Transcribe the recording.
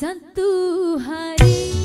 Satu hari.